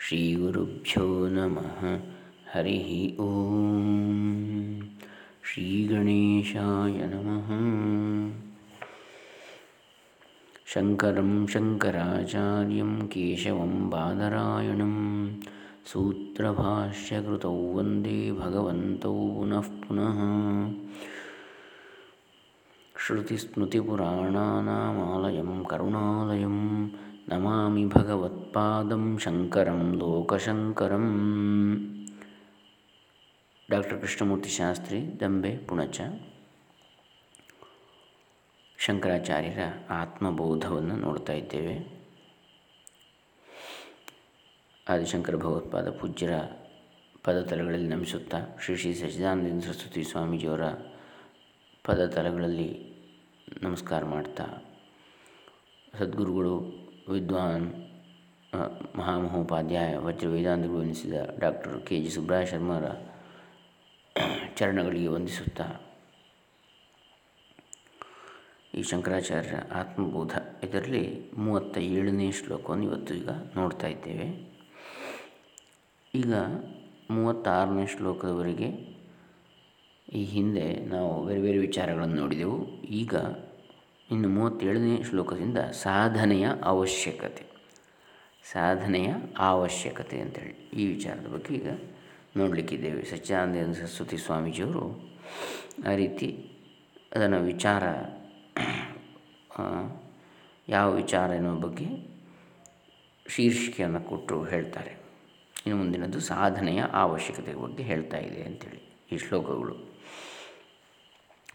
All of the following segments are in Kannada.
श्रीगुरुभ्यो नमः। हरिः ॐ श्रीगणेशाय नमः। शङ्करं शङ्कराचार्यं केशवं बादरायणं सूत्रभाष्यकृतौ वन्दे भगवन्तौ पुनः पुनः। श्रुतिस्तुतिपुराणानामालयं करुणालयम् ನಮಾಮಿ ಭಗವತ್ಪಾದಂ ಶಂಕರಂ ಲೋಕಶಂಕರಂ ಡಾಕ್ಟರ್ ಕೃಷ್ಣಮೂರ್ತಿ ಶಾಸ್ತ್ರಿ ದಂಬೆ ಪುಣಚ ಶಂಕರಾಚಾರ್ಯರ ಆತ್ಮಬೋಧವನ್ನು ನೋಡ್ತಾ ಇದ್ದೇವೆ। ಆದಿಶಂಕರ ಭಗವತ್ಪಾದ ಪೂಜ್ಯರ ಪದತಲಗಳಲ್ಲಿ ನಮಿಸುತ್ತಾ ಶ್ರೀ ಶ್ರೀ ಸಚಿದಾನಂದ ಸರಸ್ವತಿ ಸ್ವಾಮೀಜಿಯವರ ಪದತಲಗಳಲ್ಲಿ ನಮಸ್ಕಾರ ಮಾಡ್ತಾ ಸದ್ಗುರುಗಳು ವಿದ್ವಾನ್ ಮಹಾಮಹೋಪಾಧ್ಯಾಯ, ವಜ್ರ ವೇದಾಂತಗಳು ಎನಿಸಿದ ಡಾಕ್ಟರ್ ಕೆ. ಜಿ. ಸುಬ್ರಾಯ ಶರ್ಮರ ಚರಣಗಳಿಗೆ ವಂದಿಸುತ್ತಾ ಈ ಶಂಕರಾಚಾರ್ಯರ ಆತ್ಮಬೋಧ. ಇದರಲ್ಲಿ ಮೂವತ್ತ ಏಳನೇ ಶ್ಲೋಕವನ್ನು ಇವತ್ತು ಈಗ ನೋಡ್ತಾ ಇದ್ದೇವೆ. ಈಗ ಮೂವತ್ತಾರನೇ ಶ್ಲೋಕದವರೆಗೆ ಈ ಹಿಂದೆ ನಾವು ಬೇರೆ ಬೇರೆ ವಿಚಾರಗಳನ್ನು ನೋಡಿದೆವು. ಈಗ ಇನ್ನು ಮೂವತ್ತೇಳನೇ ಶ್ಲೋಕದಿಂದ ಸಾಧನೆಯ ಅವಶ್ಯಕತೆ. ಸಾಧನೆಯ ಅವಶ್ಯಕತೆ ಅಂತೇಳಿ ಈ ವಿಚಾರದ ಬಗ್ಗೆ ಈಗ ನೋಡಲಿಕ್ಕಿದ್ದೇವೆ. ಸಚ್ಚಿದಾನಂದ ಸರಸ್ವತಿ ಸ್ವಾಮೀಜಿಯವರು ಆ ರೀತಿ ಅದನ್ನು ವಿಚಾರ ಯಾವ ವಿಚಾರ ಎನ್ನುವ ಬಗ್ಗೆ ಶೀರ್ಷಿಕೆಯನ್ನು ಕೊಟ್ಟು ಹೇಳ್ತಾರೆ. ಇನ್ನು ಮುಂದಿನದು ಸಾಧನೆಯ ಅವಶ್ಯಕತೆ ಬಗ್ಗೆ ಹೇಳ್ತಾ ಇದೆ ಅಂಥೇಳಿ ಈ ಶ್ಲೋಕಗಳು.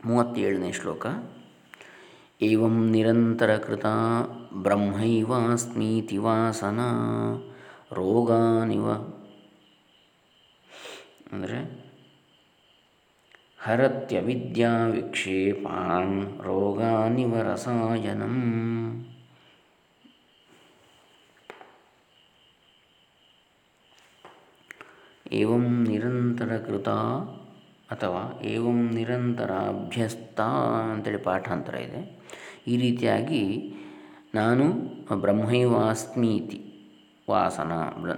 ಮೂವತ್ತೇಳನೇ ಶ್ಲೋಕ. ಏವಂ ನಿರಂತರಕೃತ ಬ್ರಹ್ಮೈವಾಸ್ಮೀತಿ ವಾಸನ ರೋಗಾನಿವ ಅಂದರೆ ಹರತ್ಯ ವಿದ್ಯಾ ವಿಕ್ಷೇಪಾನ್ ರೋಗಾನಿವ ರಸಾಯನಂ ಏವಂ ನಿರಂತರಕೃತ ಅಥವಾ ಏವಂ ನಿರಂತರ ಅಭ್ಯಸ್ತ ಅಂತೇಳಿ ಪಾಠಾಂತರ ಇದೆ. ಈ ರೀತಿಯಾಗಿ ನಾನು ಬ್ರಹ್ಮೈವಾಸ್ಮೀತಿ ವಾಸನ,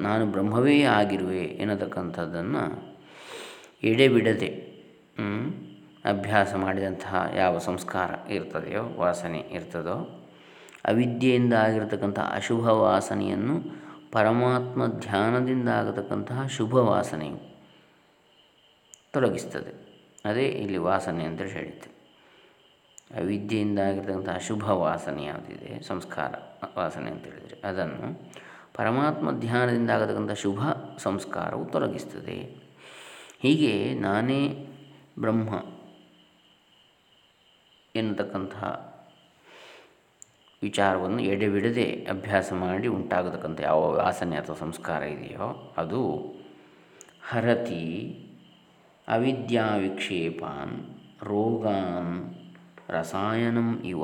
ನಾನು ಬ್ರಹ್ಮವೇ ಆಗಿರುವೆ ಎನ್ನತಕ್ಕಂಥದ್ದನ್ನು ಎಡೆಬಿಡದೆ ಅಭ್ಯಾಸ ಮಾಡಿದಂತಹ ಯಾವ ಸಂಸ್ಕಾರ ಇರ್ತದೆಯೋ, ವಾಸನೆ ಇರ್ತದೋ, ಅವಿದ್ಯೆಯಿಂದ ಆಗಿರತಕ್ಕಂಥ ಅಶುಭ ವಾಸನೆಯನ್ನು ಪರಮಾತ್ಮ ಧ್ಯಾನದಿಂದ ಆಗತಕ್ಕಂತಹ ಶುಭ ವಾಸನೆಯು ತೊಲಗಿಸ್ತದೆ. ಅದೇ ಇಲ್ಲಿ ವಾಸನೆ ಅಂತೇಳಿ ಹೇಳಿದ್ದೆ. ಅವಿದ್ಯೆಯಿಂದ ಆಗಿರ್ತಕ್ಕಂಥ ಅಶುಭ ವಾಸನೆ ಯಾವುದಿದೆ? ಸಂಸ್ಕಾರ ವಾಸನೆ ಅಂತ ಹೇಳಿದರೆ ಅದನ್ನು ಪರಮಾತ್ಮ ಧ್ಯಾನದಿಂದ ಆಗತಕ್ಕಂಥ ಶುಭ ಸಂಸ್ಕಾರವು ತೊಲಗಿಸ್ತದೆ. ಹೀಗೆ ನಾನೇ ಬ್ರಹ್ಮ ಎನ್ನತಕ್ಕಂತಹ ವಿಚಾರವನ್ನು ಎಡೆಬಿಡದೆ ಅಭ್ಯಾಸ ಮಾಡಿ ಉಂಟಾಗತಕ್ಕಂಥ ಯಾವ ವಾಸನೆ ಅಥವಾ ಸಂಸ್ಕಾರ ಇದೆಯೋ ಅದು ಹರತಿ ಅವಿದ್ಯಾ ವಿಕ್ಷೇಪಾನ್ ರೋಗಾನ್ ರಸಾಯನಂ ಇವ.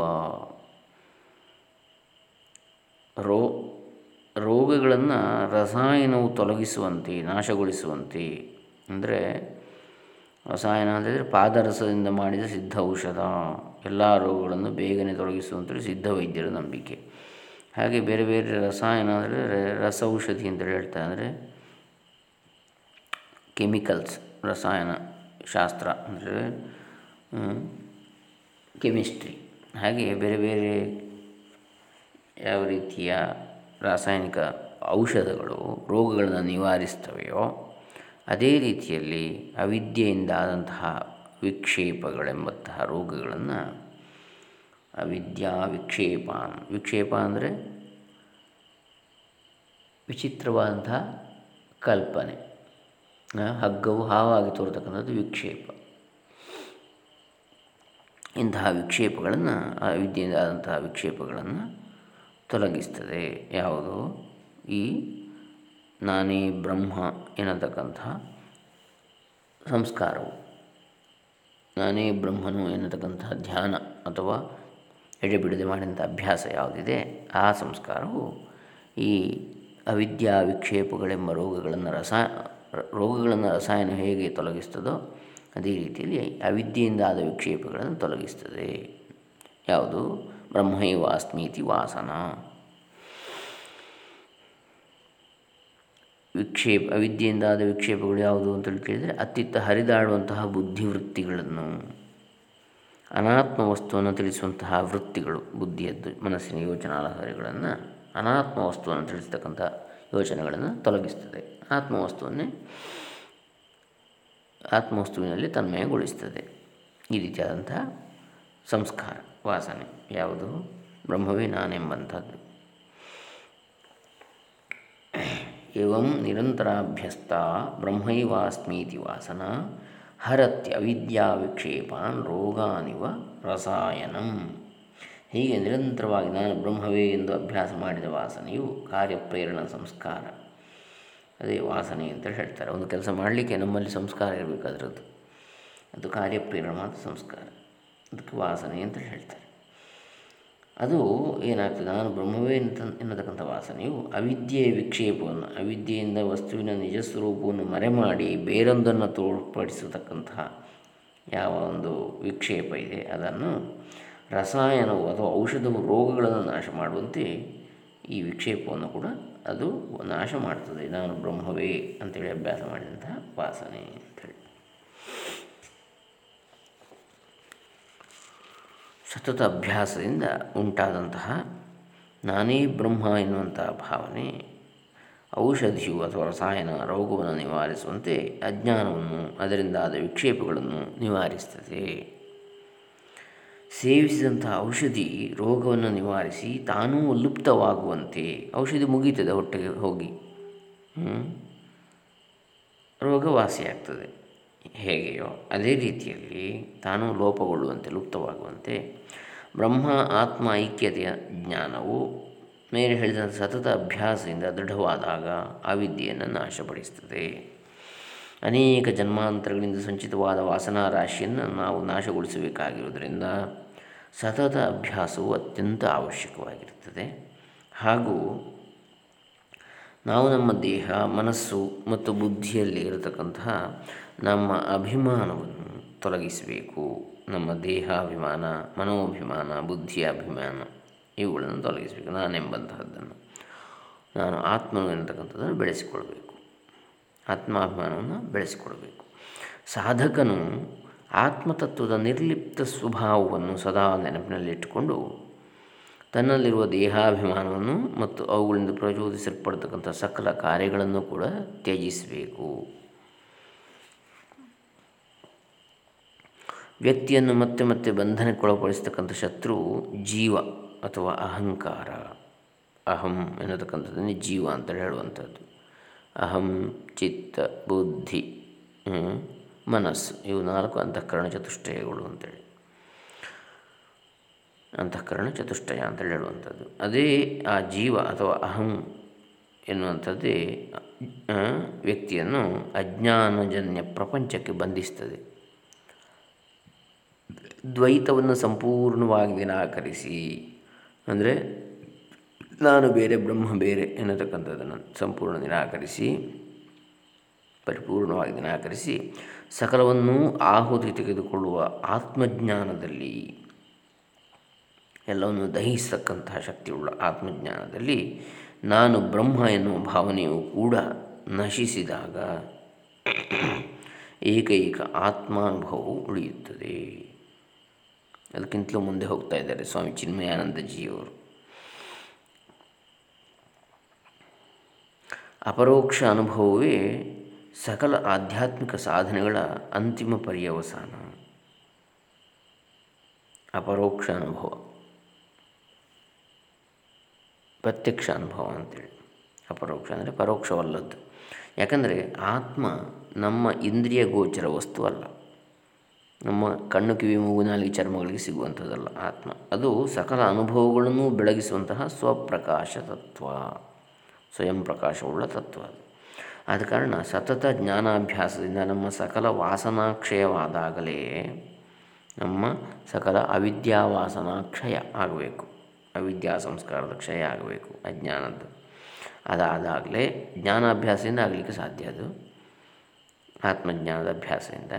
ರೋ, ರೋಗಗಳನ್ನು ರಸಾಯನವು ತೊಲಗಿಸುವಂತೆ, ನಾಶಗೊಳಿಸುವಂತೆ, ಅಂದರೆ ರಸಾಯನ ಅಂತಂದರೆ ಪಾದರಸದಿಂದ ಮಾಡಿದ ಸಿದ್ಧ ಔಷಧ ಎಲ್ಲ ರೋಗಗಳನ್ನು ಬೇಗನೆ ತೊಲಗಿಸುವಂಥೇಳಿ ಸಿದ್ಧ ವೈದ್ಯರ ನಂಬಿಕೆ. ಹಾಗೆ ಬೇರೆ ಬೇರೆ ರಸಾಯನ ಅಂದರೆ ರಸೌಷಧಿ ಅಂತೇಳಿ ಹೇಳ್ತಾರೆ ಅಂದರೆ ಕೆಮಿಕಲ್ಸ್. ರಸಾಯನ ಶಾಸ್ತ್ರ ಅಂದರೆ ಕೆಮಿಸ್ಟ್ರಿ ಹಾಗೆ ಬೇರೆ ಬೇರೆ ಯಾವ ರೀತಿಯ ರಾಸಾಯನಿಕ ಔಷಧಗಳು, ರೋಗಗಳನ್ನು ನಿವಾರಿಸ್ತವೆಯೋ, ಅದೇ ರೀತಿಯಲ್ಲಿ ಅವಿದ್ಯೆಯಿಂದ ಆದಂತಹ ವಿಕ್ಷೇಪಗಳೆಂಬಂತಹ ರೋಗಗಳನ್ನು ಅವಿದ್ಯಾ ವಿಕ್ಷೇಪ ವಿಕ್ಷೇಪ ಅಂದರೆ ವಿಚಿತ್ರವಾದಂತಹ ಕಲ್ಪನೆ. ಹಗ್ಗವು ಹಾವಾಗಿ ತೋರ್ತಕ್ಕಂಥದ್ದು ವಿಕ್ಷೇಪ. ಇಂತಹ ವಿಕ್ಷೇಪಗಳನ್ನು, ಆ ವಿದ್ಯೆಯಿಂದ ಆದಂತಹ ವಿಕ್ಷೇಪಗಳನ್ನು ತೊಲಗಿಸ್ತದೆ. ಯಾವುದು? ಈ ನಾನೇ ಬ್ರಹ್ಮ ಎನ್ನತಕ್ಕಂತಹ ಸಂಸ್ಕಾರವು. ನಾನೇ ಬ್ರಹ್ಮನು ಎನ್ನತಕ್ಕಂತಹ ಧ್ಯಾನ ಅಥವಾ ಎಡೆಬಿಡದೆ ಮಾಡಿದಂಥ ಅಭ್ಯಾಸ ಯಾವುದಿದೆ, ಆ ಸಂಸ್ಕಾರವು ಈ ಅವಿದ್ಯಾ ವಿಕ್ಷೇಪಗಳೆಂಬ ರೋಗಗಳನ್ನು ರಸ ರೋಗಗಳನ್ನು ರಸಾಯನ ಹೇಗೆ ತೊಲಗಿಸ್ತದೋ ಅದೇ ರೀತಿಯಲ್ಲಿ ಅವಿದ್ಯೆಯಿಂದ ಆದ ವಿಕ್ಷೇಪಗಳನ್ನು ತೊಲಗಿಸ್ತದೆ. ಯಾವುದು? ಬ್ರಹ್ಮೈವಾಸ್ಮೀತಿ ವಾಸನ. ವಿಕ್ಷೇಪ, ಅವಿದ್ಯೆಯಿಂದಾದ ವಿಕ್ಷೇಪಗಳು ಯಾವುದು ಅಂತೇಳಿ ಕೇಳಿದರೆ ಅತ್ತಿತ್ತ ಹರಿದಾಡುವಂತಹ ಬುದ್ಧಿವೃತ್ತಿಗಳನ್ನು. ಅನಾತ್ಮ ವಸ್ತುವನ್ನು ತಿಳಿಸುವಂತಹ ವೃತ್ತಿಗಳು, ಬುದ್ಧಿಯದ್ದು, ಮನಸ್ಸಿನ ಯೋಚನಾಲಹರಿಗಳನ್ನು ಅನಾತ್ಮ ವಸ್ತುವನ್ನು ತಿಳಿಸ್ತಕ್ಕಂಥ ಯೋಚನೆಗಳನ್ನು ತೊಲಗಿಸ್ತದೆ. ಆತ್ಮವಸ್ತುವನ್ನೇ ಆತ್ಮವಸ್ತುವಿನಲ್ಲಿ ತನ್ಮಯಗೊಳಿಸ್ತದೆ. ಈ ರೀತಿಯಾದಂತಹ ಸಂಸ್ಕಾರ, ವಾಸನೆ ಯಾವುದು? ಬ್ರಹ್ಮವೇ ನಾನೆಂಬಂಥದ್ದು. ಏವಂ ನಿರಂತರಾಭ್ಯಸ್ತ ಬ್ರಹ್ಮೈವಾಸ್ಮೀತಿ ವಾಸನ ಹರತ್ಯ ವಿಕ್ಷೇಪಾನ್ ರೋಗಾನಿವ ರಸಾಯನಂ. ಹೀಗೆ ನಿರಂತರವಾಗಿ ನಾನು ಬ್ರಹ್ಮವೇ ಎಂದು ಅಭ್ಯಾಸ ಮಾಡಿದ ವಾಸನೆಯು ಕಾರ್ಯಪ್ರೇರಣ ಸಂಸ್ಕಾರ. ಅದೇ ವಾಸನೆ ಅಂತ ಹೇಳ್ತಾರೆ. ಒಂದು ಕೆಲಸ ಮಾಡಲಿಕ್ಕೆ ನಮ್ಮಲ್ಲಿ ಸಂಸ್ಕಾರ ಇರಬೇಕು ಅದರದ್ದು. ಅದು ಕಾರ್ಯಪ್ರೇರಣ ಸಂಸ್ಕಾರ. ಅದಕ್ಕೆ ವಾಸನೆ ಅಂತ ಹೇಳ್ತಾರೆ. ಅದು ಏನಾಗ್ತದೆ? ನಾನು ಬ್ರಹ್ಮವೇ ಅಂತ ಎನ್ನತಕ್ಕಂಥ ವಾಸನೆಯು ಅವಿದ್ಯೆಯ ವಿಕ್ಷೇಪವನ್ನು, ಅವಿದ್ಯೆಯಿಂದ ವಸ್ತುವಿನ ನಿಜ ಸ್ವರೂಪವನ್ನು ಮರೆಮಾಡಿ ಬೇರೊಂದನ್ನು ತೋರ್ಪಡಿಸತಕ್ಕಂತಹ ಯಾವ ಒಂದು ವಿಕ್ಷೇಪ ಇದೆ, ಅದನ್ನು ರಸಾಯನವು ಅಥವಾ ಔಷಧವು ರೋಗಗಳನ್ನು ನಾಶ ಮಾಡುವಂತೆ ಈ ವಿಕ್ಷೇಪವನ್ನು ಕೂಡ ಅದು ನಾಶ ಮಾಡ್ತದೆ. ನಾನು ಬ್ರಹ್ಮವೇ ಅಂತೇಳಿ ಅಭ್ಯಾಸ ಮಾಡಿದಂತಹ ವಾಸನೆ ಅಂಥೇಳಿ ಸತತ ಅಭ್ಯಾಸದಿಂದ ಉಂಟಾದಂತಹ ನಾನೇ ಬ್ರಹ್ಮ ಎನ್ನುವಂತಹ ಭಾವನೆ, ಔಷಧಿಯು ಅಥವಾ ರಸಾಯನ ರೋಗವನ್ನು ನಿವಾರಿಸುವಂತೆ ಅಜ್ಞಾನವನ್ನು ಅದರಿಂದ ಆದ ವಿಕ್ಷೇಪಗಳನ್ನು ನಿವಾರಿಸ್ತದೆ. ಸೇವಿಸಿದಂಥ ಔಷಧಿ ರೋಗವನ್ನು ನಿವಾರಿಸಿ ತಾನೂ ಲುಪ್ತವಾಗುವಂತೆ ಔಷಧಿ ಮುಗೀತದೆ ಹೊಟ್ಟೆಗೆ ಹೋಗಿ. ರೋಗ ವಾಸಿಯಾಗ್ತದೆ ಹೇಗೆಯೋ ಅದೇ ರೀತಿಯಲ್ಲಿ ತಾನು ಲೋಪಗೊಳ್ಳುವಂತೆ, ಲುಪ್ತವಾಗುವಂತೆ ಬ್ರಹ್ಮ ಆತ್ಮ ಐಕ್ಯತೆಯ ಜ್ಞಾನವು ಮೇಲೆ ಹೇಳಿದಂಥ ಸತತ ಅಭ್ಯಾಸದಿಂದ ದೃಢವಾದಾಗ ಆ ವಿದ್ಯೆಯನ್ನು ನಾಶಪಡಿಸ್ತದೆ. ಅನೇಕ ಜನ್ಮಾಂತರಗಳಿಂದ ಸಂಚಿತವಾದ ವಾಸನಾ ರಾಶಿಯನ್ನು ನಾವು ನಾಶಗೊಳಿಸಬೇಕಾಗಿರುವುದರಿಂದ ಸತತ ಅಭ್ಯಾಸವು ಅತ್ಯಂತ ಅವಶ್ಯಕವಾಗಿರುತ್ತದೆ. ಹಾಗೂ ನಾವು ನಮ್ಮ ದೇಹ, ಮನಸ್ಸು ಮತ್ತು ಬುದ್ಧಿಯಲ್ಲಿ ಇರತಕ್ಕಂತಹ ನಮ್ಮ ಅಭಿಮಾನವನ್ನು ತೊಲಗಿಸಬೇಕು. ನಮ್ಮ ದೇಹಾಭಿಮಾನ, ಮನೋಭಿಮಾನ ಬುದ್ಧಿಯ ಅಭಿಮಾನ ಇವುಗಳನ್ನು ತೊಲಗಿಸಬೇಕು. ನಾನೆಂಬಂತಹದ್ದನ್ನು ನಾನು ಆತ್ಮನು ಎನ್ನತಕ್ಕಂಥದ್ದನ್ನು ಬೆಳೆಸಿಕೊಳ್ಬೇಕು. ಆತ್ಮಾಭಿಮಾನವನ್ನು ಬೆಳೆಸಿಕೊಡಬೇಕು ಸಾಧಕನು ಆತ್ಮತತ್ವದ ನಿರ್ಲಿಪ್ತ ಸ್ವಭಾವವನ್ನು ಸದಾ ನೆನಪಿನಲ್ಲಿಟ್ಟುಕೊಂಡು ತನ್ನಲ್ಲಿರುವ ದೇಹಾಭಿಮಾನವನ್ನು ಮತ್ತು ಅವುಗಳಿಂದ ಪ್ರಚೋದಿಸಲ್ಪಡ್ತಕ್ಕಂಥ ಸಕಲ ಕಾರ್ಯಗಳನ್ನು ಕೂಡ ತ್ಯಜಿಸಬೇಕು. ವ್ಯಕ್ತಿಯನ್ನು ಮತ್ತೆ ಮತ್ತೆ ಬಂಧನಕ್ಕೊಳಪಡಿಸ್ತಕ್ಕಂಥ ಶತ್ರು ಜೀವ ಅಥವಾ ಅಹಂಕಾರ. ಅಹಂ ಎನ್ನತಕ್ಕಂಥದ್ದನ್ನೇ ಜೀವ ಅಂತ ಹೇಳುವಂಥದ್ದು. ಅಹಂ ಚಿತ್ತ ಬುದ್ಧಿ ಮನಸ್ಸು, ಇವು ನಾಲ್ಕು ಅಂತಃಕರಣ ಚತುಷ್ಟಯಗಳು ಅಂತೇಳಿ. ಅಂತಃಕರಣ ಚತುಷ್ಟಯ ಅಂತೇಳಿ ಹೇಳುವಂಥದ್ದು. ಅದೇ ಆ ಜೀವ ಅಥವಾ ಅಹಂ ಎನ್ನುವಂಥದ್ದೇ ವ್ಯಕ್ತಿಯನ್ನು ಅಜ್ಞಾನಜನ್ಯ ಪ್ರಪಂಚಕ್ಕೆ ಬಂಧಿಸ್ತದೆ. ದ್ವೈತವನ್ನು ಸಂಪೂರ್ಣವಾಗಿ ನಿರಾಕರಿಸಿ ಅಂದರೆ ನಾನು ಬೇರೆ, ಬ್ರಹ್ಮ ಬೇರೆ ಎನ್ನತಕ್ಕಂಥದ್ದನ್ನು ಸಂಪೂರ್ಣ ನಿರಾಕರಿಸಿ, ಪರಿಪೂರ್ಣವಾಗಿ ನಿರಾಕರಿಸಿ, ಸಕಲವನ್ನೂ ಆಹುತಿ ತೆಗೆದುಕೊಳ್ಳುವ ಆತ್ಮಜ್ಞಾನದಲ್ಲಿ, ಎಲ್ಲವನ್ನು ದಹಿಸತಕ್ಕಂತಹ ಶಕ್ತಿಯುಳ್ಳ ಆತ್ಮಜ್ಞಾನದಲ್ಲಿ ನಾನು ಬ್ರಹ್ಮ ಎನ್ನುವ ಭಾವನೆಯು ಕೂಡ ನಶಿಸಿದಾಗ ಏಕೈಕ ಆತ್ಮಾನುಭವವು ಉಳಿಯುತ್ತದೆ. ಅದಕ್ಕಿಂತಲೂ ಮುಂದೆ ಹೋಗ್ತಾ ಇದ್ದಾರೆ ಸ್ವಾಮಿ ಚಿನ್ಮಯಾನಂದಜಿಯವರು. ಅಪರೋಕ್ಷ ಅನುಭವವೇ ಸಕಲ ಆಧ್ಯಾತ್ಮಿಕ ಸಾಧನೆಗಳ ಅಂತಿಮ ಪರ್ಯವಸಾನ. ಅಪರೋಕ್ಷ ಅನುಭವ. ಪ್ರತ್ಯಕ್ಷ ಅನುಭವ ಅಂತೇಳಿ. ಅಪರೋಕ್ಷ ಅಂದರೆ ಪರೋಕ್ಷವಲ್ಲದ್ದು. ಯಾಕಂದರೆ ಆತ್ಮ ನಮ್ಮ ಇಂದ್ರಿಯ ಗೋಚರ ವಸ್ತು ಅಲ್ಲ. ನಮ್ಮ ಕಣ್ಣು, ಕಿವಿ, ಮೂಗು, ನಾಲಿಗೆ, ಚರ್ಮಗಳಿಗೆ ಸಿಗುವಂಥದ್ದಲ್ಲ ಆತ್ಮ. ಅದು ಸಕಲ ಅನುಭವಗಳನ್ನು ಬೆಳಗಿಸುವಂತಹ ಸ್ವಪ್ರಕಾಶ ತತ್ವ. ಸ್ವಯಂ ಪ್ರಕಾಶವುಳ್ಳ ತತ್ವ. ಅದು ಆದ ಕಾರಣ ಸತತ ಜ್ಞಾನಾಭ್ಯಾಸದಿಂದ ನಮ್ಮ ಸಕಲ ವಾಸನಾಕ್ಷಯವಾದಾಗಲೇ ನಮ್ಮ ಸಕಲ ಅವಿದ್ಯಾವಾಸನಾಕ್ಷಯ ಆಗಬೇಕು. ಅವಿದ್ಯಾ ಸಂಸ್ಕಾರದ ಕ್ಷಯ ಆಗಬೇಕು ಅಜ್ಞಾನದ್ದು ಅದಾದಾಗಲೇ ಜ್ಞಾನಾಭ್ಯಾಸದಿಂದ ಆಗಲಿಕ್ಕೆ ಸಾಧ್ಯ ಅದು. ಆತ್ಮಜ್ಞಾನದ ಅಭ್ಯಾಸದಿಂದ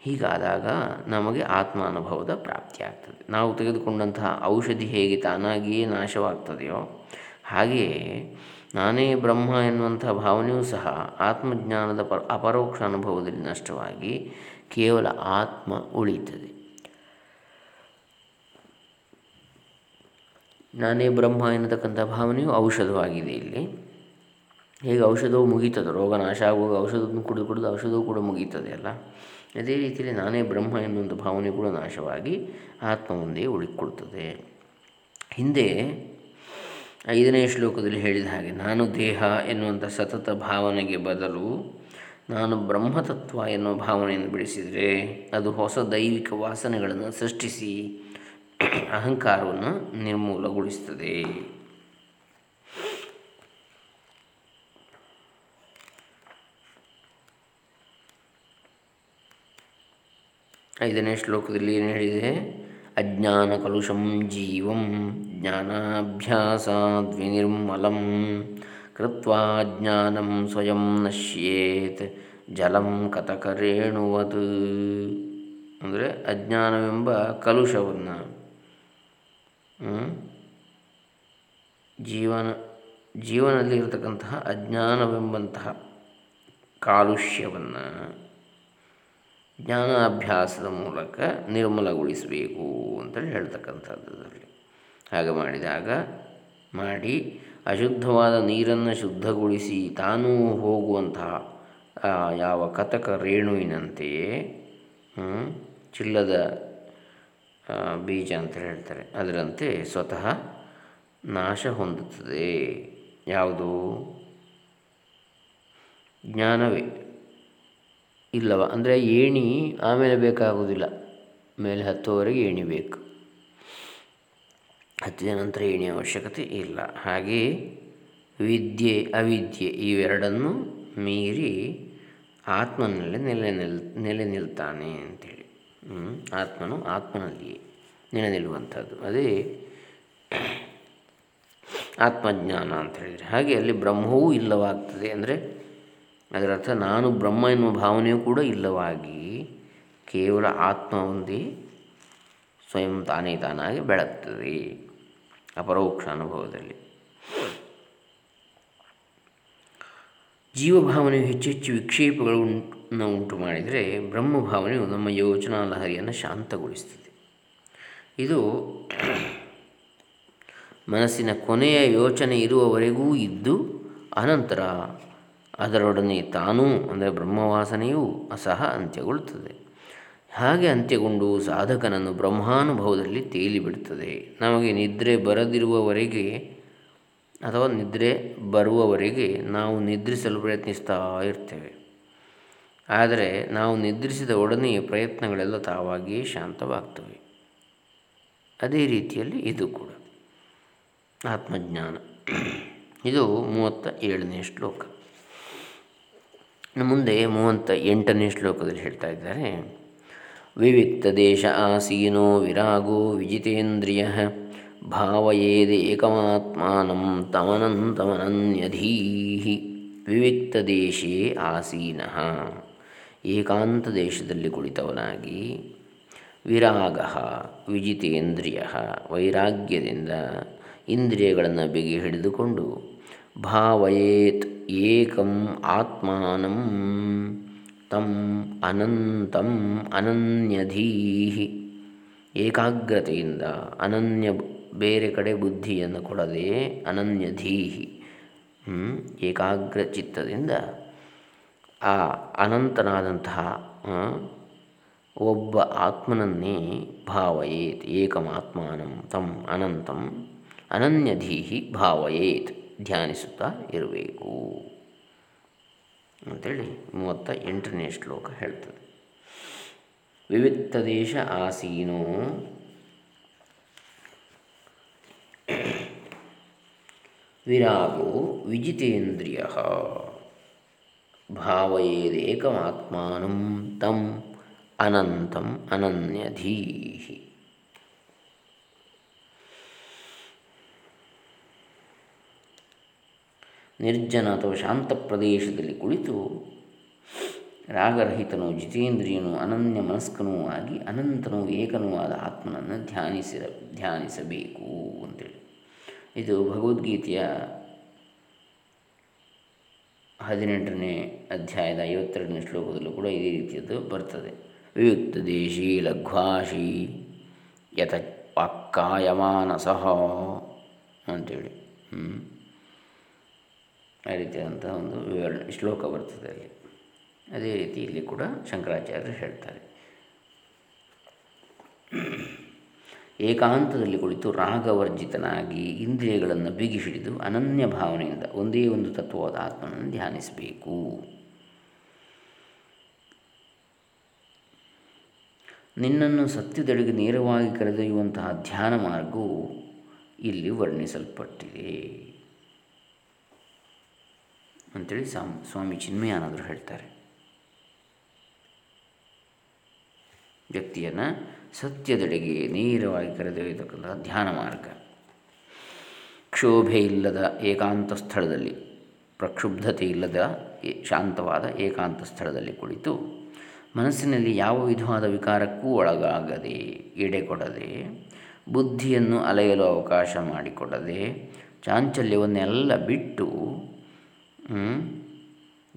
ಹೀಗಾದಾಗ ನಮಗೆ ಆತ್ಮ ಅನುಭವದ ಪ್ರಾಪ್ತಿಯಾಗ್ತದೆ ನಾವು ತೆಗೆದುಕೊಂಡಂತಹ ಔಷಧಿ ಹೇಗೆ ತಾನಾಗಿಯೇ ನಾಶವಾಗ್ತದೆಯೋ ಹಾಗೆಯೇ ನಾನೇ ಬ್ರಹ್ಮ ಎನ್ನುವಂಥ ಭಾವನೆಯೂ ಸಹ ಆತ್ಮಜ್ಞಾನದ ಪ, ಅಪರೋಕ್ಷ ಅನುಭವದಲ್ಲಿ ನಷ್ಟವಾಗಿ ಕೇವಲ ಆತ್ಮ ಉಳಿಯುತ್ತದೆ. ನಾನೇ ಬ್ರಹ್ಮ ಎನ್ನತಕ್ಕಂಥ ಭಾವನೆಯು ಔಷಧವಾಗಿದೆ ಇಲ್ಲಿ. ಹೇಗೆ ಔಷಧವು ಮುಗೀತದೆ, ರೋಗ ನಾಶ ಆಗುವಾಗ ಔಷಧವನ್ನು ಕುಡಿದು ಕುಡಿದು ಔಷಧವು ಕೂಡ ಮುಗೀತದೆ ಅಲ್ಲ. ಅದೇ ರೀತಿಯಲ್ಲಿ ನಾನೇ ಬ್ರಹ್ಮ ಎನ್ನುವಂಥ ಭಾವನೆ ಕೂಡ ನಾಶವಾಗಿ ಆತ್ಮ ಮುಂದೆ ಉಳಿಕೊಳ್ತದೆ. ಹಿಂದೆ ಐದನೇ ಶ್ಲೋಕದಲ್ಲಿ ಹೇಳಿದ ಹಾಗೆ, ನಾನು ದೇಹ ಎನ್ನುವಂಥ ಸತತ ಭಾವನೆಗೆ ಬದಲು ನಾನು ಬ್ರಹ್ಮತತ್ವ ಎನ್ನುವ ಭಾವನೆಯನ್ನು ಬಿಡಿಸಿದರೆ ಅದು ಹೊಸ ದೈವಿಕ ವಾಸನೆಗಳನ್ನು ಸೃಷ್ಟಿಸಿ ಅಹಂಕಾರವನ್ನು ನಿರ್ಮೂಲಗೊಳಿಸ್ತದೆ ಐದನೇ ಶ್ಲೋಕದಲ್ಲಿ ಏನು ಹೇಳಿದೆ? ಅಜ್ಞಾನ ಕಲುಷಂ ಜೀವಂ ಜ್ಞಾನಾಭ್ಯಾಸಾದ್ವಿನಿರ್ಮಲಂ ಕೃತ್ವಾ ಜ್ಞಾನಂ ಸ್ವಯಂ ನಶ್ಯೇತ್ ಜಲಂ ಕಥಕರೇಣುವತ್ ಅಂದರೆ ಅಜ್ಞಾನವೆಂಬ ಕಲುಷವನ್ನು ಜೀವನ ಜೀವನದಲ್ಲಿ ಇರತಕ್ಕಂತಹ ಅಜ್ಞಾನವೆಂಬಂತಹ ಕಾಲುಷ್ಯವನ್ನು ಜ್ಞಾನಾಭ್ಯಾಸದ ಮೂಲಕ ನಿರ್ಮಲಗೊಳಿಸಬೇಕು ಅಂತೇಳಿ ಹೇಳ್ತಕ್ಕಂಥದ್ದರಲ್ಲಿ ಹಾಗೆ ಮಾಡಿದಾಗ, ಮಾಡಿ ಅಶುದ್ಧವಾದ ನೀರನ್ನು ಶುದ್ಧಗೊಳಿಸಿ ತಾನೂ ಹೋಗುವಂತಹ ಯಾವ ಕಥಕ ರೇಣುವಿನಂತೆಯೇ ಚಿಲ್ಲದ ಬೀಜ ಅಂತ ಹೇಳ್ತಾರೆ. ಅದರಂತೆ ಸ್ವತಃ ನಾಶ ಹೊಂದುತ್ತದೆ. ಯಾವುದು? ಜ್ಞಾನವೇ. ಇಲ್ಲವ. ಅಂದರೆ ಏಣಿ ಆಮೇಲೆ ಬೇಕಾಗುವುದಿಲ್ಲ. ಮೇಲೆ ಹತ್ತುವವರೆಗೆ ಏಣಿ ಬೇಕು. ಹತ್ತಿದ ನಂತರ ಏಣಿ ಅವಶ್ಯಕತೆ ಇಲ್ಲ. ಹಾಗೆಯೇ ವಿದ್ಯೆ, ಅವಿದ್ಯೆ ಇವೆರಡನ್ನು ಮೀರಿ ಆತ್ಮನಲ್ಲಿ ನೆಲೆ ನಿಲ್, ನೆಲೆ ನಿಲ್ತಾನೆ ಅಂತೇಳಿ. ಆತ್ಮನು ಆತ್ಮನಲ್ಲಿಯೇ ನೆಲೆ ನಿಲ್ಲುವಂಥದ್ದು. ಅದೇ ಆತ್ಮಜ್ಞಾನ ಅಂತ ಹೇಳಿದರೆ. ಹಾಗೆ ಅಲ್ಲಿ ಬ್ರಹ್ಮವೂ ಇಲ್ಲವಾಗ್ತದೆ. ಅಂದರೆ ಅದರರ್ಥ ನಾನು ಬ್ರಹ್ಮ ಎನ್ನುವ ಭಾವನೆಯೂ ಕೂಡ ಇಲ್ಲವಾಗಿ ಕೇವಲ ಆತ್ಮ ಒಂದೇ ಸ್ವಯಂ ತಾನೇ ತಾನಾಗಿ ಬೆಳಗ್ತದೆ ಅಪರೋಕ್ಷ ಅನುಭವದಲ್ಲಿ. ಜೀವಭಾವನೆಯು ಹೆಚ್ಚು ಹೆಚ್ಚು ವಿಕ್ಷೇಪಗಳನ್ನು ಉಂಟು ಮಾಡಿದರೆ ಬ್ರಹ್ಮಭಾವನೆಯು ನಮ್ಮ ಯೋಚನಾ ಲಹರಿಯನ್ನು ಶಾಂತಗೊಳಿಸ್ತದೆ. ಇದು ಮನಸ್ಸಿನ ಕೊನೆಯ ಯೋಚನೆ ಇರುವವರೆಗೂ ಇದ್ದು ಅನಂತರ ಅದರೊಡನೆ ತಾನೂ, ಅಂದರೆ ಬ್ರಹ್ಮವಾಸನೆಯೂ ಸಹ ಅಂತ್ಯಗೊಳ್ಳುತ್ತದೆ. ಹಾಗೆ ಅಂತ್ಯಗೊಂಡು ಸಾಧಕನನ್ನು ಬ್ರಹ್ಮಾನುಭವದಲ್ಲಿ ತೇಲಿಬಿಡುತ್ತದೆ. ನಮಗೆ ನಿದ್ರೆ ಬರದಿರುವವರೆಗೆ ಅಥವಾ ನಿದ್ರೆ ಬರುವವರೆಗೆ ನಾವು ನಿದ್ರಿಸಲು ಪ್ರಯತ್ನಿಸ್ತಾ ಇರ್ತೇವೆ. ಆದರೆ ನಾವು ನಿದ್ರಿಸಿದ ಒಡನೆ ಪ್ರಯತ್ನಗಳೆಲ್ಲ ತಾವಾಗಿಯೇ ಶಾಂತವಾಗ್ತವೆ. ಅದೇ ರೀತಿಯಲ್ಲಿ ಇದು ಕೂಡ. ಆತ್ಮಜ್ಞಾನ. ಇದು ಮೂವತ್ತ ಏಳನೇ ಶ್ಲೋಕ. ಮುಂದೆ ಮೂವತ್ತ ಎಂಟನೇ ಶ್ಲೋಕದಲ್ಲಿ ಹೇಳ್ತಾ ಇದ್ದಾರೆ. ವಿವಿಕ್ತ ದೇಶ ಆಸೀನೋ ವಿರಾಗೋ ವಿಜಿತೇಂದ್ರಿಯ ಭಾವಯೇದೇಕಮಾತ್ಮಾನಂ ವಿವಿಕ್ತ ದೇಶೇ ಆಸೀನಃ. ಏಕಾಂತ ದೇಶದಲ್ಲಿ ಕುಳಿತವನಾಗಿ ವಿರಾಗ, ವಿಜಿತೇಂದ್ರಿಯ, ವೈರಾಗ್ಯದಿಂದ ಇಂದ್ರಿಯಗಳನ್ನು ಬಿಗಿ ಹಿಡಿದುಕೊಂಡು ಭಾವಯೇತ್ ಏಕಂ ಆತ್ಮಾನಂ ತಂ ಅನಂತಂ ಅನನ್ಯಧೀಹಿ ಏಕಾಗ್ರತೆಯಿಂದ ಅನನ್ಯ ಬೇರೆ ಕಡೆ ಬುದ್ಧಿಯನ್ನು ಕೊಡದೆ ಅನನ್ಯಧೀಹಿ ಏಕಾಗ್ರ ಚಿತ್ತದಿಂದ ಆ ಅನಂತನಾದಂತಹ ಒಬ್ಬ ಆತ್ಮನನ್ನೇ ಭಾವಯೇತ್, ಏಕಮಾತ್ಮಾನಂ ತಂ ಅನಂತಂ ಅನನ್ಯಧೀಹಿ ಭಾವಯೇತ್. ಧ್ಯಾನಿಸುತ್ತಾ ಇರಬೇಕು. ಅಂಥೇಳಿ ಮೂವತ್ತ ಎಂಟನೇ ಶ್ಲೋಕ ಹೇಳ್ತದೆ. ವಿವಿಕ್ತ ದೇಶ ಆಸೀನೋ. ವಿರಾಗೋ ವಿಜಿತೇಂದ್ರಿಯ. ಭಾವಯೇದೇಕಮಾತ್ಮಾನಂ ತಂ ಅನಂತಂ ಅನನ್ಯಧೀಹಿ. ನಿರ್ಜನ ಅಥವಾ ಶಾಂತ ಪ್ರದೇಶದಲ್ಲಿ ಕುಳಿತು ರಾಗರಹಿತನು, ಜಿತೇಂದ್ರಿಯನು, ಅನನ್ಯ ಮನಸ್ಕನೂ ಆಗಿ ಅನಂತನೂ ಏಕನೂ ಆದ ಆತ್ಮನನ್ನು ಧ್ಯಾನಿಸಿರ, ಧ್ಯಾನಿಸಬೇಕು ಅಂತೇಳಿ. ಇದು ಭಗವದ್ಗೀತೆಯ ಹದಿನೆಂಟನೇ ಅಧ್ಯಾಯದ ಐವತ್ತೆರಡನೇ ಶ್ಲೋಕದಲ್ಲೂ ಕೂಡ ಇದೇ ರೀತಿಯದ್ದು ಬರ್ತದೆ. ವಿಯುಕ್ತ ದೇಶಿ ಲಘ್ವಾಶಿ ಯಥ ವಾಕ್ಕಾಯಮಾನಸಃ ಅಂಥೇಳಿ ಆ ರೀತಿಯಾದಂತಹ ಒಂದು ವಿವರಣೆ ಶ್ಲೋಕ ಬರ್ತದೆ ಅಲ್ಲಿ. ಅದೇ ರೀತಿ ಇಲ್ಲಿ ಕೂಡ ಶಂಕರಾಚಾರ್ಯರು ಹೇಳ್ತಾರೆ. ಏಕಾಂತದಲ್ಲಿ ಕುಳಿತು ರಾಗವರ್ಜಿತನಾಗಿ ಇಂದ್ರಿಯಗಳನ್ನು ಬಿಗಿ ಹಿಡಿದು ಅನನ್ಯ ಭಾವನೆಯಿಂದ ಒಂದೇ ಒಂದು ತತ್ವವಾದ ಆತ್ಮನನ್ನು ಧ್ಯಾನಿಸಬೇಕು. ನಿನ್ನನ್ನು ಸತ್ಯದೆಡೆಗೆ ನೇರವಾಗಿ ಕರೆದೊಯ್ಯುವಂತಹ ಧ್ಯಾನ ಮಾರ್ಗವು ಇಲ್ಲಿ ವರ್ಣಿಸಲ್ಪಟ್ಟಿದೆ. ಅಂಥೇಳಿ ಸ್ವಾಮಿ ಚಿನ್ಮಯಾನಂದರು ಹೇಳ್ತಾರೆ. ವ್ಯಕ್ತಿಯನ್ನು ಸತ್ಯದೆಡೆಗೆ ನೇರವಾಗಿ ಕರೆದೊಯ್ಯತಕ್ಕಂಥ ಧ್ಯಾನ ಮಾರ್ಗ. ಕ್ಷೋಭೆ ಇಲ್ಲದ ಏಕಾಂತ ಸ್ಥಳದಲ್ಲಿ, ಪ್ರಕ್ಷುಬ್ಧತೆ ಇಲ್ಲದ ಶಾಂತವಾದ ಏಕಾಂತ ಸ್ಥಳದಲ್ಲಿ ಕುಳಿತು ಮನಸ್ಸಿನಲ್ಲಿ ಯಾವ ವಿಧವಾದ ವಿಕಾರಕ್ಕೂ ಒಳಗಾಗದೆ, ಎಡೆಕೊಡದೆ, ಬುದ್ಧಿಯನ್ನು ಅಲೆಯಲು ಅವಕಾಶ ಮಾಡಿಕೊಡದೆ, ಚಾಂಚಲ್ಯವನ್ನೆಲ್ಲ ಬಿಟ್ಟು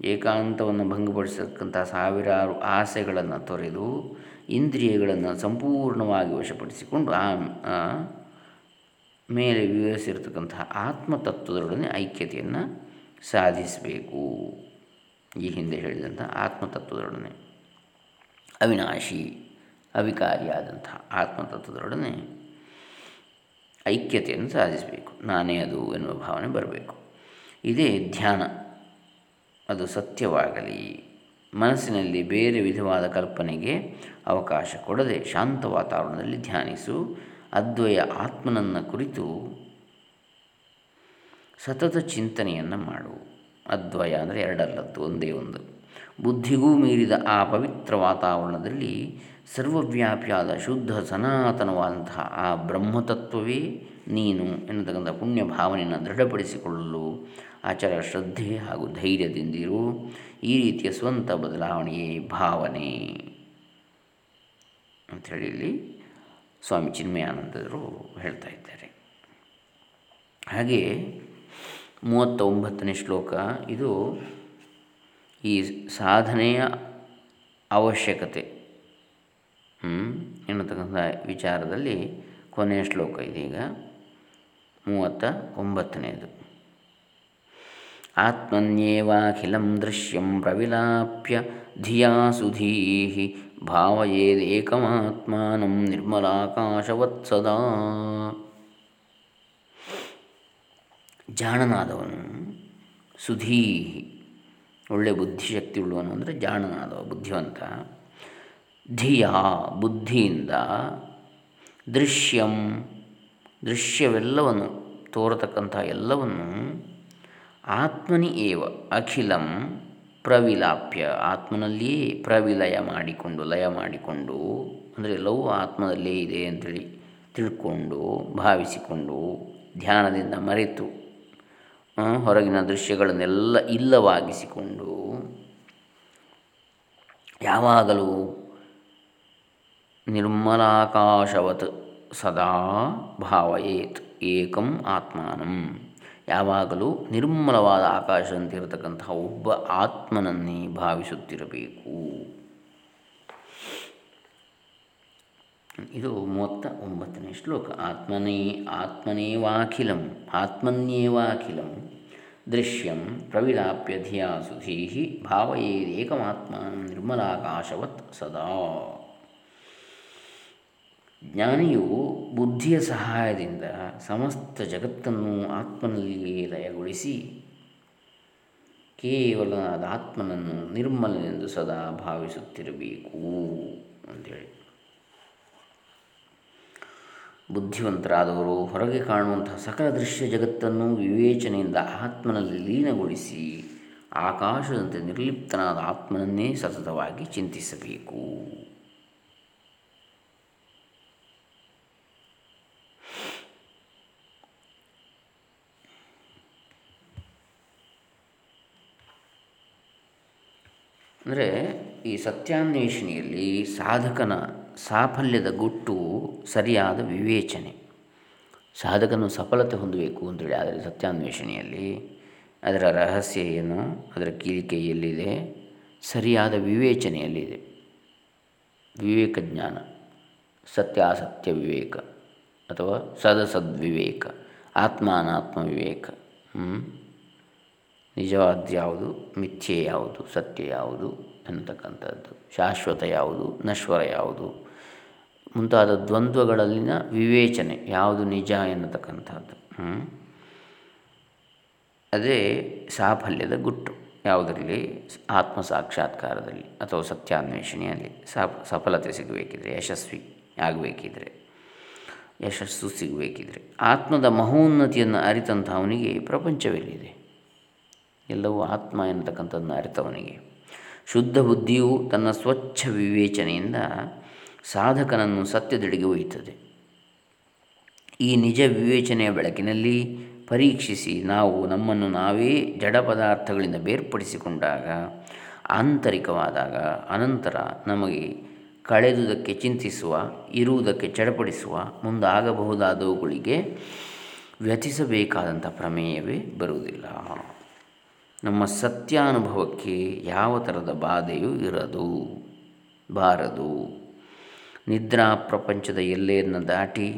ಏಕಾಂತವನ್ನು ಭಂಗಪಡಿಸತಕ್ಕಂಥ ಸಾವಿರಾರು ಆಸೆಗಳನ್ನು ತೊರೆದು ಇಂದ್ರಿಯಗಳನ್ನು ಸಂಪೂರ್ಣವಾಗಿ ವಶಪಡಿಸಿಕೊಂಡು ಆ ಮೇಲೆ ವಿವರಿಸಿರ್ತಕ್ಕಂತಹ ಆತ್ಮತತ್ವದೊಡನೆ ಐಕ್ಯತೆಯನ್ನು ಸಾಧಿಸಬೇಕು. ಈ ಹಿಂದೆ ಹೇಳಿದಂಥ ಆತ್ಮತತ್ವದೊಡನೆ ಅವಿನಾಶಿ ಅವಿಕಾರಿಯಾದಂಥ ಆತ್ಮತತ್ವದೊಡನೆ ಐಕ್ಯತೆಯನ್ನು ಸಾಧಿಸಬೇಕು. ನಾನೇ ಅದು ಎನ್ನುವ ಭಾವನೆ ಬರಬೇಕು. ಇದೇ ಧ್ಯಾನ. ಅದು ಸತ್ಯವಾಗಲಿ. ಮನಸ್ಸಿನಲ್ಲಿ ಬೇರೆ ವಿಧವಾದ ಕಲ್ಪನೆಗೆ ಅವಕಾಶ ಕೊಡದೆ ಶಾಂತ ವಾತಾವರಣದಲ್ಲಿ ಧ್ಯಾನಿಸು. ಅದ್ವಯ ಆತ್ಮನನ್ನು ಕುರಿತು ಸತತ ಚಿಂತನೆಯನ್ನು ಮಾಡು. ಅದ್ವಯ ಅಂದರೆ ಎರಡಲ್ಲದ್ದು, ಒಂದೇ ಒಂದು. ಬುದ್ಧಿಗೂ ಮೀರಿದ ಆ ಪವಿತ್ರ ವಾತಾವರಣದಲ್ಲಿ ಸರ್ವವ್ಯಾಪಿಯಾದ ಶುದ್ಧ ಸನಾತನವಾದಂತಹ ಆ ಬ್ರಹ್ಮತತ್ವವೇ ನೀನು ಎನ್ನತಕ್ಕಂಥ ಪುಣ್ಯ ಭಾವನೆಯನ್ನು ದೃಢಪಡಿಸಿಕೊಳ್ಳಲು ಆಚಾರ ಶ್ರದ್ಧೆ ಹಾಗೂ ಧೈರ್ಯದಿಂದಿರು ಈ ರೀತಿಯ ಸ್ವಂತ ಬದಲಾವಣೆಯೇ ಭಾವನೆ ಅಂಥೇಳಿ ಇಲ್ಲಿ ಸ್ವಾಮಿ ಚಿನ್ಮಯಾನಂದರು ಹೇಳ್ತಾ ಇದ್ದಾರೆ. ಹಾಗೆಯೇ ಮೂವತ್ತ ಒಂಬತ್ತನೇ ಶ್ಲೋಕ, ಇದು ಈ ಸಾಧನೆಯ ಅವಶ್ಯಕತೆ ಎನ್ನತಕ್ಕಂಥ ವಿಚಾರದಲ್ಲಿ ಕೊನೆಯ ಶ್ಲೋಕ ಇದೀಗ ಮೂವತ್ತ ಒಂಬತ್ತನೆಯದು ಆತ್ಮನ್ಯೇವಾಖಿಲಂ ದೃಶ್ಯಂ ಪ್ರವಿಲಾಪ್ಯ ಧಿಯಾ ಸುಧೀ ಭಾವಯೇದೇಕಮಾತ್ಮಾನಂ ನಿರ್ಮಲಾಕಾಶವತ್ ಸದಾ ಜಾಣನಾದವನು ಸುಧೀ ಒಳ್ಳೆ ಬುದ್ಧಿಶಕ್ತಿ ಉಳ್ಳುವನು ಅಂದರೆ ಜಾಣನಾದವ, ಬುದ್ಧಿವಂತ. ಧಿಯಾ, ಬುದ್ಧಿಯಿಂದ ದೃಶ್ಯಂ, ದೃಶ್ಯವೆಲ್ಲವನ್ನು ತೋರತಕ್ಕಂಥ ಎಲ್ಲವನ್ನು ಆತ್ಮನಿ ಏವ ಅಖಿಲಂ ಪ್ರವಿಲಾಪ್ಯ. ಆತ್ಮನಲ್ಲಿಯೇ ಪ್ರವಿಲಯ ಮಾಡಿಕೊಂಡು, ಲಯ ಮಾಡಿಕೊಂಡು, ಅಂದರೆ ಎಲ್ಲವೂ ಆತ್ಮದಲ್ಲೇ ಇದೆ ಅಂತೇಳಿ ತಿಳ್ಕೊಂಡು, ಭಾವಿಸಿಕೊಂಡು, ಧ್ಯಾನದಿಂದ ಮರೆತು ಹೊರಗಿನ ದೃಶ್ಯಗಳನ್ನೆಲ್ಲ ಇಲ್ಲವಾಗಿಸಿಕೊಂಡು, ಯಾವಾಗಲೂ ನಿರ್ಮಲಾಕಾಶವತ್ ಸದಾ ಭಾವಯೇತ್ ಏಕಂ ಆತ್ಮಾನಂ. ಯಾವಾಗಲೂ ನಿರ್ಮಲವಾದ ಆಕಾಶದಂತಿರತಕ್ಕಂತಹ ಒಬ್ಬ ಆತ್ಮನನ್ನೇ ಭಾವಿಸುತ್ತಿರಬೇಕು. ಇದು ಮೂವತ್ತ ಒಂಬತ್ತನೇ ಶ್ಲೋಕ. ಆತ್ಮನೇ ಆತ್ಮನೇವಾಖಿಲಂ ಆತ್ಮನ್ಯೇವಾಖಿಲಂ ದೃಶ್ಯಂ ಪ್ರವಿಲಾಪ್ಯ ಧಿಯಾ ಸುಧೀ ಭಾವಯೇದೇಕಮಾತ್ಮ ನಿರ್ಮಲಾಕಾಶವತ್ ಸದಾ. ಜ್ಞಾನಿಯು ಬುದ್ಧಿಯ ಸಹಾಯದಿಂದ ಸಮಸ್ತ ಜಗತ್ತನ್ನು ಆತ್ಮನಲ್ಲಿಯೇ ಲಯಗೊಳಿಸಿ ಕೇವಲ ಆತ್ಮನನ್ನು ನಿರ್ಮಲನೆಂದು ಸದಾ ಭಾವಿಸುತ್ತಿರಬೇಕು ಅಂತೇಳಿ. ಬುದ್ಧಿವಂತರಾದವರು ಹೊರಗೆ ಕಾಣುವಂತಹ ಸಕಲ ದೃಶ್ಯ ಜಗತ್ತನ್ನು ವಿವೇಚನೆಯಿಂದ ಆತ್ಮನಲ್ಲಿ ಲೀನಗೊಳಿಸಿ ಆಕಾಶದಂತೆ ನಿರ್ಲಿಪ್ತನಾದ ಆತ್ಮನನ್ನೇ ಸತತವಾಗಿ ಚಿಂತಿಸಬೇಕು. ಅಂದರೆ ಈ ಸತ್ಯಾನ್ವೇಷಣೆಯಲ್ಲಿ ಸಾಧಕನ ಸಾಫಲ್ಯದ ಗುಟ್ಟು ಸರಿಯಾದ ವಿವೇಚನೆ. ಸಾಧಕನು ಸಫಲತೆ ಹೊಂದಬೇಕು ಅಂತೇಳಿ ಆದರೆ ಸತ್ಯಾನ್ವೇಷಣೆಯಲ್ಲಿ ಅದರ ರಹಸ್ಯ ಏನು, ಅದರ ಕೀಲಿಕೆ ಎಲ್ಲಿದೆ? ಸರಿಯಾದ ವಿವೇಚನೆಯಲ್ಲಿದೆ. ವಿವೇಕ ಜ್ಞಾನ ಸತ್ಯಾಸತ್ಯ ವಿವೇಕ ಅಥವಾ ಸದಸದ್ವಿವೇಕ, ಆತ್ಮಾನಾತ್ಮ ವಿವೇಕ ನಿಜವಾದ ಯಾವುದು? ಮಿಥ್ಯೆ ಯಾವುದು? ಸತ್ಯ ಯಾವುದು? ಅನ್ನತಕ್ಕಂಥದ್ದು. ಶಾಶ್ವತ ಯಾವುದು? ನಶ್ವರ ಯಾವುದು? ಮುಂತಾದ ದ್ವಂದ್ವಗಳಲ್ಲಿನ ವಿವೇಚನೆ ಯಾವುದು ನಿಜ ಎನ್ನತಕ್ಕಂಥದ್ದು. ಅದೇ ಸಾಫಲ್ಯದ ಗುಟ್ಟು. ಯಾವುದರಲ್ಲಿ? ಆತ್ಮ ಸಾಕ್ಷಾತ್ಕಾರದಲ್ಲಿ ಅಥವಾ ಸತ್ಯಾನ್ವೇಷಣೆಯಲ್ಲಿ ಸಫಲತೆ ಸಿಗಬೇಕಿದ್ರೆ, ಯಶಸ್ವಿ ಆಗಬೇಕಿದ್ರೆ, ಯಶಸ್ಸು ಸಿಗಬೇಕಿದ್ರೆ, ಆತ್ಮದ ಮಹೋನ್ನತಿಯನ್ನು ಅರಿತಂಥ ಅವನಿಗೆ ಪ್ರಪಂಚವೆಲ್ಲಿದೆ? ಎಲ್ಲವೂ ಆತ್ಮ ಎನ್ನತಕ್ಕಂಥದ್ದನ್ನು ಅರಿತವನಿಗೆ. ಶುದ್ಧ ಬುದ್ಧಿಯು ತನ್ನ ಸ್ವಚ್ಛ ವಿವೇಚನೆಯಿಂದ ಸಾಧಕನನ್ನು ಸತ್ಯದೆಡೆಗೆ ಒಯ್ಯುತ್ತದೆ. ಈ ನಿಜ ವಿವೇಚನೆಯ ಬೆಳಕಿನಲ್ಲಿ ಪರೀಕ್ಷಿಸಿ ನಾವು ನಮ್ಮನ್ನು ನಾವೇ ಜಡ ಪದಾರ್ಥಗಳಿಂದ ಬೇರ್ಪಡಿಸಿಕೊಂಡಾಗ, ಆಂತರಿಕವಾದಾಗ ಅನಂತರ ನಮಗೆ ಕಳೆದುದಕ್ಕೆ ಚಿಂತಿಸುವ, ಇರುವುದಕ್ಕೆ ಚಡಪಡಿಸುವ, ಮುಂದಾಗಬಹುದಾದವುಗಳಿಗೆ ವ್ಯಥಿಸಬೇಕಾದಂಥ ಪ್ರಮೇಯವೇ ಬರುವುದಿಲ್ಲ. ನಮ್ಮ ಸತ್ಯಾನುಭವಕ್ಕೆ ಯಾವ ಥರದ ಬಾಧೆಯೂ ಇರದು, ಬಾರದು. ನಿದ್ರಾ ಪ್ರಪಂಚದ ಎಲ್ಲೆಯನ್ನು ದಾಟಿ,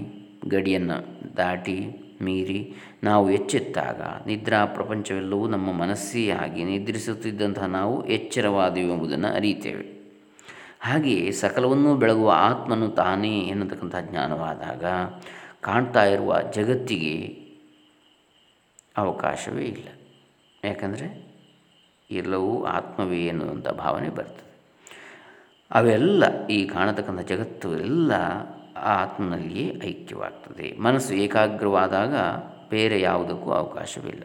ಗಡಿಯನ್ನು ದಾಟಿ, ಮೀರಿ ನಾವು ಎಚ್ಚೆತ್ತಾಗ ನಿದ್ರಾ ಪ್ರಪಂಚವೆಲ್ಲವೂ ನಮ್ಮ ಮನಸ್ಸೇ ಆಗಿ ನಿದ್ರಿಸುತ್ತಿದ್ದಂತಹ ನಾವು ಎಚ್ಚರವಾದೆವು ಎಂಬುದನ್ನು ಅರಿತೇವೆ. ಹಾಗೆಯೇ ಸಕಲವನ್ನೂ ಬೆಳಗುವ ಆತ್ಮನು ತಾನೇ ಎನ್ನತಕ್ಕಂಥ ಜ್ಞಾನವಾದಾಗ ಕಾಣ್ತಾ ಇರುವ ಜಗತ್ತಿಗೆ ಅವಕಾಶವೇ ಇಲ್ಲ. ಯಾಕಂದರೆ ಎಲ್ಲವೂ ಆತ್ಮವೇ ಎನ್ನುವಂಥ ಭಾವನೆ ಬರ್ತದೆ. ಅವೆಲ್ಲ ಈ ಕಾಣತಕ್ಕಂಥ ಜಗತ್ತು ಎಲ್ಲ ಆ ಆತ್ಮನಲ್ಲಿಯೇ ಐಕ್ಯವಾಗ್ತದೆ. ಮನಸ್ಸು ಏಕಾಗ್ರವಾದಾಗ ಬೇರೆ ಯಾವುದಕ್ಕೂ ಅವಕಾಶವಿಲ್ಲ.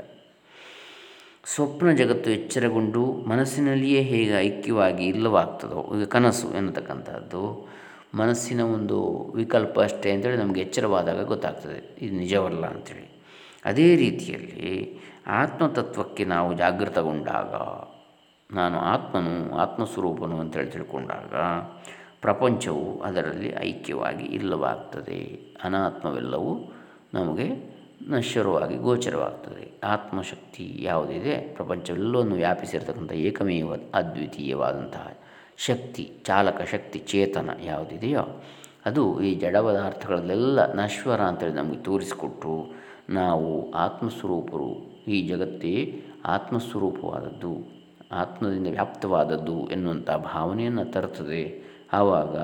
ಸ್ವಪ್ನ ಜಗತ್ತು ಎಚ್ಚರಗೊಂಡು ಮನಸ್ಸಿನಲ್ಲಿಯೇ ಹೇಗೆ ಐಕ್ಯವಾಗಿ ಇಲ್ಲವಾಗ್ತದೋ, ಈಗ ಕನಸು ಎನ್ನತಕ್ಕಂಥದ್ದು, ಮನಸ್ಸಿನ ಒಂದು ವಿಕಲ್ಪ ಅಷ್ಟೇ ಅಂತೇಳಿ ನಮಗೆ ಎಚ್ಚರವಾದಾಗ ಗೊತ್ತಾಗ್ತದೆ. ಇದು ನಿಜವಲ್ಲ ಅಂಥೇಳಿ ಅದೇ ರೀತಿಯಲ್ಲಿ ಆತ್ಮತತ್ವಕ್ಕೆ ನಾವು ಜಾಗೃತಗೊಂಡಾಗ, ನಾನು ಆತ್ಮನು, ಆತ್ಮಸ್ವರೂಪನು ಅಂತೇಳಿ ತಿಳ್ಕೊಂಡಾಗ ಪ್ರಪಂಚವು ಅದರಲ್ಲಿ ಐಕ್ಯವಾಗಿ ಇಲ್ಲವಾಗ್ತದೆ. ಅನಾತ್ಮವೆಲ್ಲವೂ ನಮಗೆ ನಶ್ವರವಾಗಿ ಗೋಚರವಾಗ್ತದೆ. ಆತ್ಮಶಕ್ತಿ ಯಾವುದಿದೆ? ಪ್ರಪಂಚವೆಲ್ಲವನ್ನು ವ್ಯಾಪಿಸಿರ್ತಕ್ಕಂಥ ಏಕಮೇವ ಅದ್ವಿತೀಯವಾದಂತಹ ಶಕ್ತಿ, ಚಾಲಕ ಶಕ್ತಿ, ಚೇತನ ಯಾವುದಿದೆಯೋ, ಅದು ಈ ಜಡ ಪದಾರ್ಥಗಳಲ್ಲೆಲ್ಲ ನಶ್ವರ ಅಂತೇಳಿ ನಮಗೆ ತೋರಿಸಿಕೊಟ್ಟು ನಾವು ಆತ್ಮಸ್ವರೂಪರು. ಈ ಜಗತ್ತೇ ಆತ್ಮಸ್ವರೂಪವಾದದ್ದು, ಆತ್ಮದಿಂದ ವ್ಯಾಪ್ತವಾದದ್ದು ಎನ್ನುವಂಥ ಭಾವನೆಯನ್ನು ತರುತ್ತದೆ. ಆವಾಗ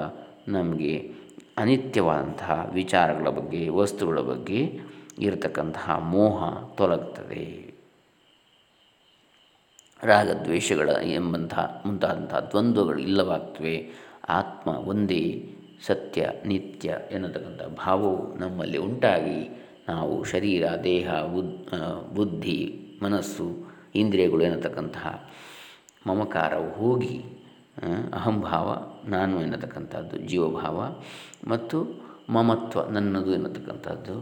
ನಮಗೆ ಅನಿತ್ಯವಾದಂತಹ ವಿಚಾರಗಳ ಬಗ್ಗೆ, ವಸ್ತುಗಳ ಬಗ್ಗೆ ಇರತಕ್ಕಂತಹ ಮೋಹ ತೊಲಗುತ್ತದೆ. ರಾಗದ್ವೇಷಗಳ ಎಂಬಂತಹ ಮುಂತಾದಂತಹ ದ್ವಂದ್ವಗಳು ಇಲ್ಲವಾಗ್ತವೆ. ಆತ್ಮ ಒಂದೇ ಸತ್ಯ ನಿತ್ಯ ಎನ್ನತಕ್ಕಂಥ ಭಾವವು ನಮ್ಮಲ್ಲಿ ಉಂಟಾಗಿ ನಾವು ಶರೀರ, ದೇಹ, ಬುದ್ ಬುದ್ಧಿ, ಮನಸ್ಸು, ಇಂದ್ರಿಯಗಳು ಎನ್ನತಕ್ಕಂತಹ ಮಮಕಾರವು ಹೋಗಿ ಅಹಂಭಾವ ನಾನು ಎನ್ನತಕ್ಕಂಥದ್ದು, ಜೀವಭಾವ ಮತ್ತು ಮಮತ್ವ ನನ್ನದು ಎನ್ನತಕ್ಕಂಥದ್ದು,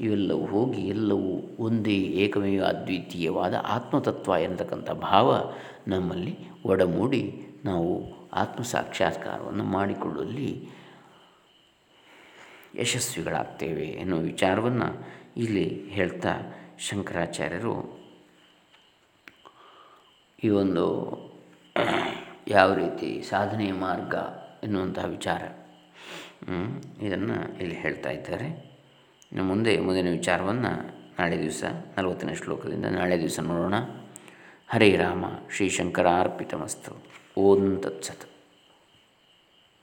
ಇವೆಲ್ಲವೂ ಹೋಗಿ ಎಲ್ಲವೂ ಒಂದೇ ಏಕಮೇವ ಅದ್ವಿತೀಯವಾದ ಆತ್ಮತತ್ವ ಎನ್ನತಕ್ಕಂಥ ಭಾವ ನಮ್ಮಲ್ಲಿ ಒಡಮೂಡಿ ನಾವು ಆತ್ಮ ಸಾಕ್ಷಾತ್ಕಾರವನ್ನು ಮಾಡಿಕೊಳ್ಳುವಲ್ಲಿ ಯಶಸ್ವಿಗಳಾಗ್ತೇವೆ ಎನ್ನುವ ವಿಚಾರವನ್ನು ಇಲ್ಲಿ ಹೇಳ್ತಾ ಶಂಕರಾಚಾರ್ಯರು ಈ ಒಂದು ಯಾವ ರೀತಿ ಸಾಧನೆಯ ಮಾರ್ಗ ಎನ್ನುವಂತಹ ವಿಚಾರ ಇದನ್ನು ಇಲ್ಲಿ ಹೇಳ್ತಾ ಇದ್ದಾರೆ. ಇನ್ನು ಮುಂದೆ ಮುಂದಿನ ವಿಚಾರವನ್ನು ನಾಳೆ ದಿವಸ ನಲವತ್ತನೇ ಶ್ಲೋಕದಿಂದ ನಾಳೆ ದಿವಸ ನೋಡೋಣ. ಹರೇ ರಾಮ, ಶ್ರೀ ಶಂಕರ ಅರ್ಪಿತಮಸ್ತು ಓಂ ತತ್ಸತ್.